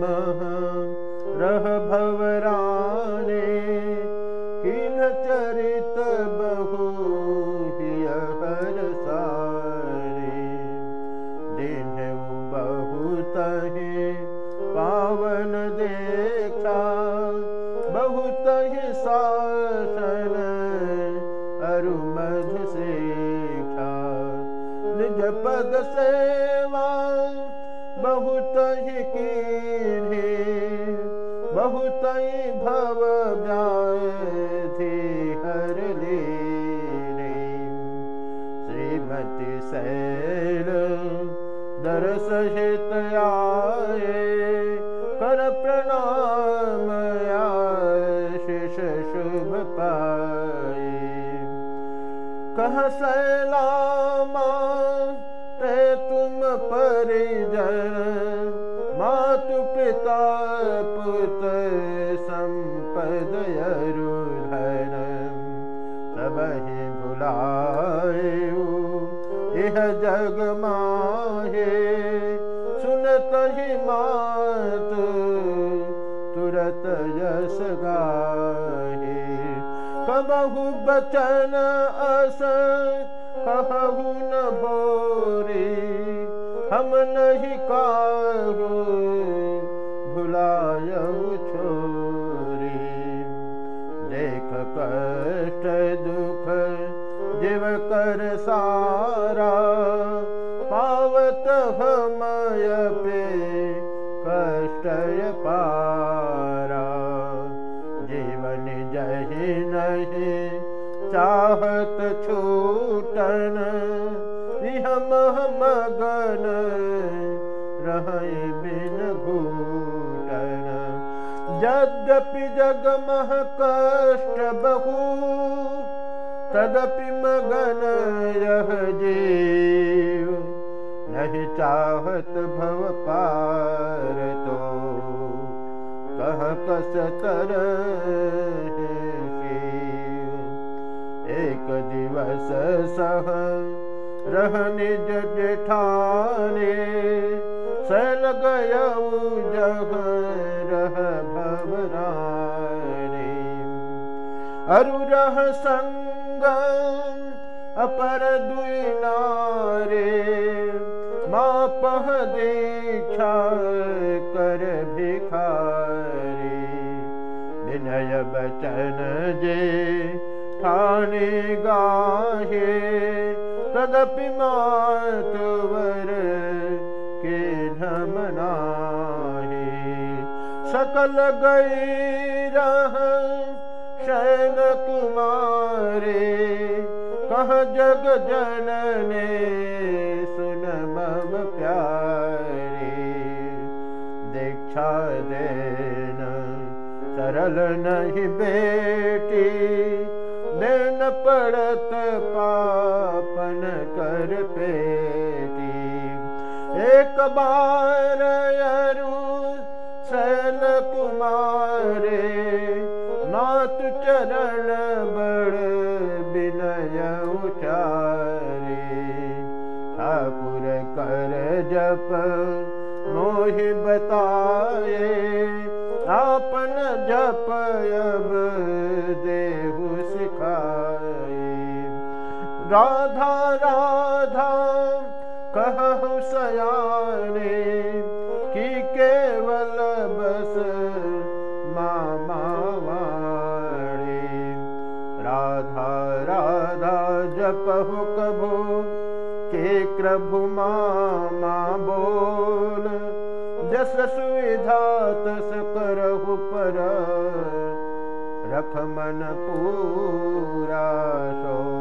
मह रह भवराने किन चरित बहु हर सारे दिन बहुत बहुत ही कीन्हे बहुत ही भव व्याधि हर लीने। श्रीमती शैल दरस हित आए कर प्रणाम आशिष शुभ पाए कह सैलामा संपद अरुधन सब ही भुलायु यह जग माहे सुनत ही मात तुरत यस गाहे। कबहु बचन अस कहु न भोरे हम नहीं काहु कर सारा पावत हमय पे कष्ट पारा। जीवन जही नहीं चाहत मगन रह बिन घूटन। यद्यपि जगमह कष्ट बहु तदपि मगन यह जीव नहीं चाहत भव पार तो कह कस तर एक दिवस सह रह निज जेठाने सल गयऊ जह रह भवराने अरु रह संग अपर दुई नारे माँ पह दीक्षा कर भिखारी। विनय बचन जे ठाणे गाहे तदपि मातवर के धमनाहे। सकल गई रह शैल कुमारे कह जग जनने सुन मम प्यारे। दीक्षा देन सरल नहीं बेटी देन पड़त पापन कर पेटी। एक बार अरु शैल चरण बड़ विनय उचारे। ठाकुर कर जप मोहि बताए आपन जप अब देहु सिखाए। राधा राधा के प्रभु मामा बोल जस सुविधा तस करहु पर रख मन पूरा सो